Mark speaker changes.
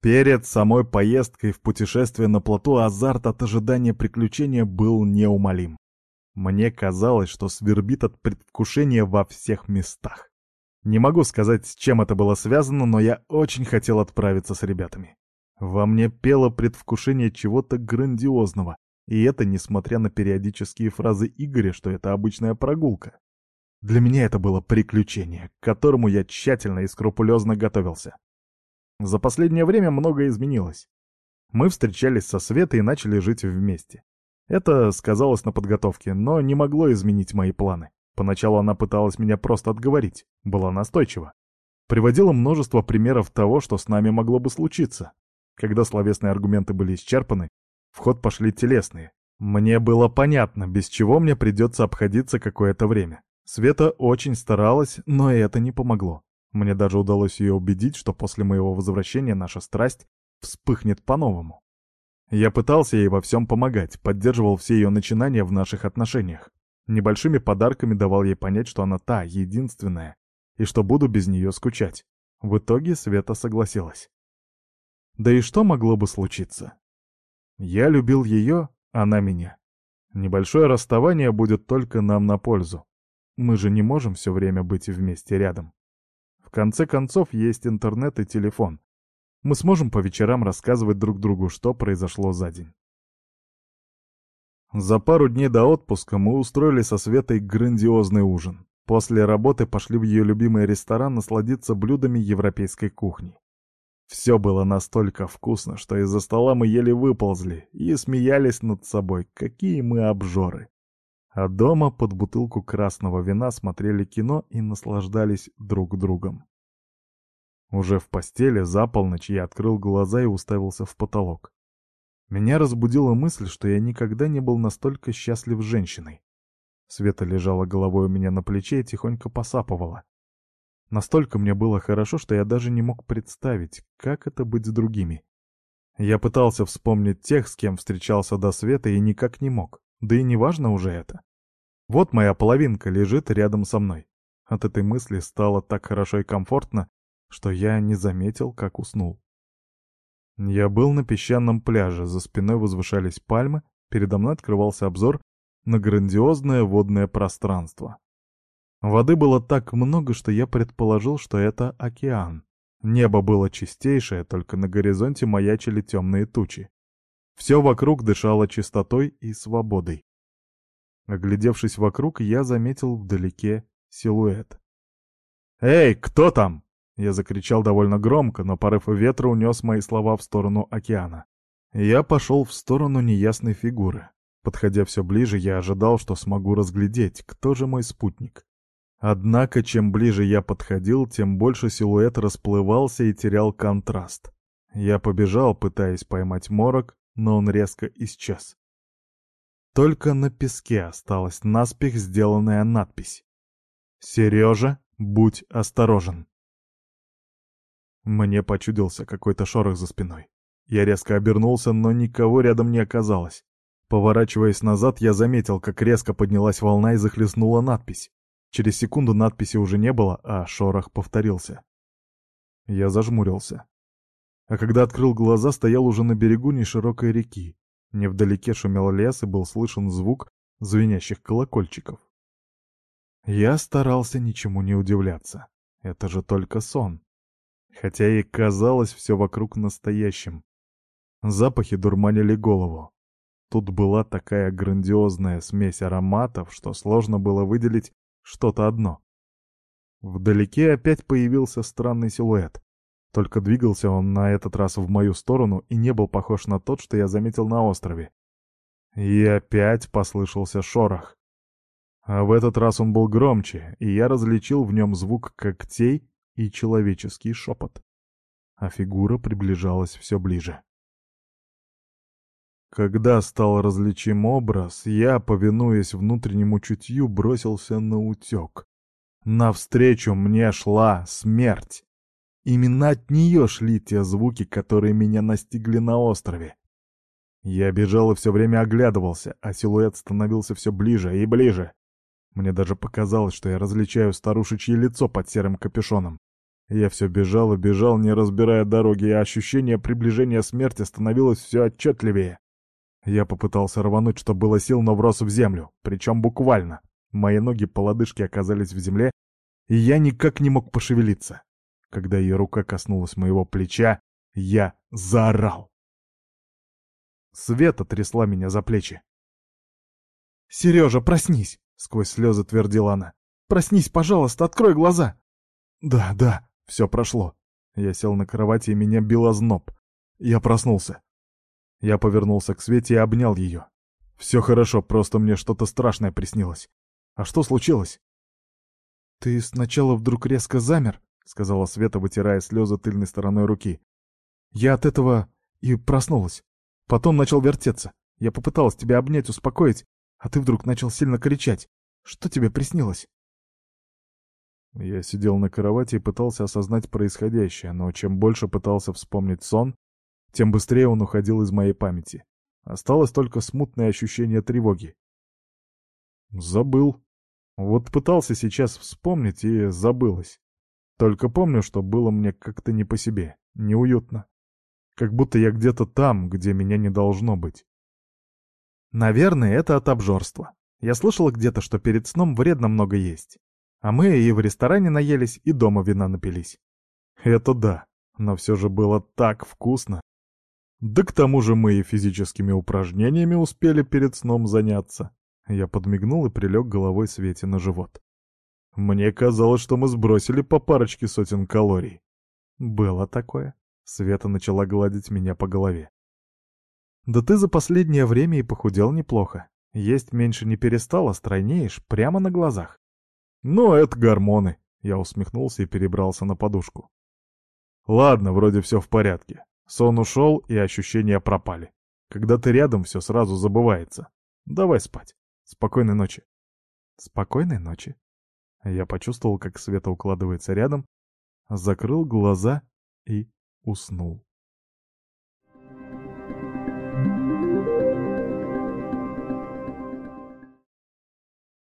Speaker 1: Перед самой поездкой в путешествие на плоту азарт от ожидания приключения был неумолим. Мне казалось, что свербит от предвкушения во всех местах. Не могу сказать, с чем это было связано, но я очень хотел отправиться с ребятами. Во мне пело предвкушение чего-то грандиозного, и это несмотря на периодические фразы Игоря, что это обычная прогулка. Для меня это было приключение, к которому я тщательно и скрупулезно готовился. За последнее время многое изменилось. Мы встречались со Светой и начали жить вместе. Это сказалось на подготовке, но не могло изменить мои планы. Поначалу она пыталась меня просто отговорить, была настойчива. Приводила множество примеров того, что с нами могло бы случиться. Когда словесные аргументы были исчерпаны, в ход пошли телесные. Мне было понятно, без чего мне придется обходиться какое-то время. Света очень старалась, но это не помогло. Мне даже удалось ее убедить, что после моего возвращения наша страсть вспыхнет по-новому. Я пытался ей во всем помогать, поддерживал все ее начинания в наших отношениях. Небольшими подарками давал ей понять, что она та, единственная, и что буду без нее скучать. В итоге Света согласилась. Да и что могло бы случиться? Я любил ее, она меня. Небольшое расставание будет только нам на пользу. Мы же не можем все время быть вместе рядом. В конце концов, есть интернет и телефон. Мы сможем по вечерам рассказывать друг другу, что произошло за день. За пару дней до отпуска мы устроили со Светой грандиозный ужин. После работы пошли в ее любимый ресторан насладиться блюдами европейской кухни. Все было настолько вкусно, что из-за стола мы еле выползли и смеялись над собой, какие мы обжоры. А дома под бутылку красного вина смотрели кино и наслаждались друг другом. Уже в постели за полночь я открыл глаза и уставился в потолок. Меня разбудила мысль, что я никогда не был настолько счастлив женщиной. Света лежала головой у меня на плече и тихонько посапывала. Настолько мне было хорошо, что я даже не мог представить, как это быть с другими. Я пытался вспомнить тех, с кем встречался до света, и никак не мог. Да и не важно уже это. Вот моя половинка лежит рядом со мной. От этой мысли стало так хорошо и комфортно, что я не заметил, как уснул. Я был на песчаном пляже, за спиной возвышались пальмы, передо мной открывался обзор на грандиозное водное пространство. Воды было так много, что я предположил, что это океан. Небо было чистейшее, только на горизонте маячили темные тучи. Все вокруг дышало чистотой и свободой. Оглядевшись вокруг, я заметил вдалеке силуэт. «Эй, кто там?» Я закричал довольно громко, но порыв ветра унес мои слова в сторону океана. Я пошел в сторону неясной фигуры. Подходя все ближе, я ожидал, что смогу разглядеть, кто же мой спутник. Однако, чем ближе я подходил, тем больше силуэт расплывался и терял контраст. Я побежал, пытаясь поймать морок, но он резко исчез. Только на песке осталась наспех сделанная надпись. «Сережа, будь осторожен». Мне почудился какой-то шорох за спиной. Я резко обернулся, но никого рядом не оказалось. Поворачиваясь назад, я заметил, как резко поднялась волна и захлестнула надпись. Через секунду надписи уже не было, а шорох повторился. Я зажмурился. А когда открыл глаза, стоял уже на берегу неширокой реки. Невдалеке шумел лес и был слышен звук звенящих колокольчиков. Я старался ничему не удивляться. Это же только сон. Хотя и казалось все вокруг настоящим. Запахи дурманили голову. Тут была такая грандиозная смесь ароматов, что сложно было выделить что-то одно. Вдалеке опять появился странный силуэт. Только двигался он на этот раз в мою сторону и не был похож на тот, что я заметил на острове. И опять послышался шорох. А в этот раз он был громче, и я различил в нем звук когтей и человеческий шепот. А фигура приближалась все ближе. Когда стал различим образ, я, повинуясь внутреннему чутью, бросился на утек. Навстречу мне шла смерть. Именно от нее шли те звуки, которые меня настигли на острове. Я бежал и все время оглядывался, а силуэт становился все ближе и ближе. Мне даже показалось, что я различаю старушечье лицо под серым капюшоном. Я все бежал и бежал, не разбирая дороги, и ощущение приближения смерти становилось все отчетливее. Я попытался рвануть, что было сил, но врос в землю, причем буквально. Мои ноги по лодыжке оказались в земле, и я никак не мог пошевелиться. Когда ее рука коснулась моего плеча, я заорал. Света трясла меня за плечи. «Сережа, проснись!» — сквозь слезы твердила она. «Проснись, пожалуйста, открой глаза!» «Да, да, все прошло». Я сел на кровати, и меня било зноб. Я проснулся. Я повернулся к Свете и обнял ее. «Все хорошо, просто мне что-то страшное приснилось. А что случилось?» «Ты сначала вдруг резко замер», — сказала Света, вытирая слезы тыльной стороной руки. «Я от этого и проснулась. Потом начал вертеться. Я попыталась тебя обнять, успокоить, а ты вдруг начал сильно кричать. Что тебе приснилось?» Я сидел на кровати и пытался осознать происходящее, но чем больше пытался вспомнить сон, тем быстрее он уходил из моей памяти. Осталось только смутное ощущение тревоги. Забыл. Вот пытался сейчас вспомнить и забылось. Только помню, что было мне как-то не по себе, неуютно. Как будто я где-то там, где меня не должно быть. Наверное, это от обжорства. Я слышал где-то, что перед сном вредно много есть. А мы и в ресторане наелись, и дома вина напились. Это да, но все же было так вкусно. Да к тому же мы и физическими упражнениями успели перед сном заняться. Я подмигнул и прилег головой Свете на живот. Мне казалось, что мы сбросили по парочке сотен калорий. Было такое. Света начала гладить меня по голове. Да ты за последнее время и похудел неплохо. Есть меньше не перестал, а стройнеешь прямо на глазах. Ну, это гормоны. Я усмехнулся и перебрался на подушку. Ладно, вроде все в порядке. Сон ушел, и ощущения пропали. Когда ты рядом, все сразу забывается. Давай спать. Спокойной ночи. Спокойной ночи. Я почувствовал, как Света укладывается рядом, закрыл глаза и уснул.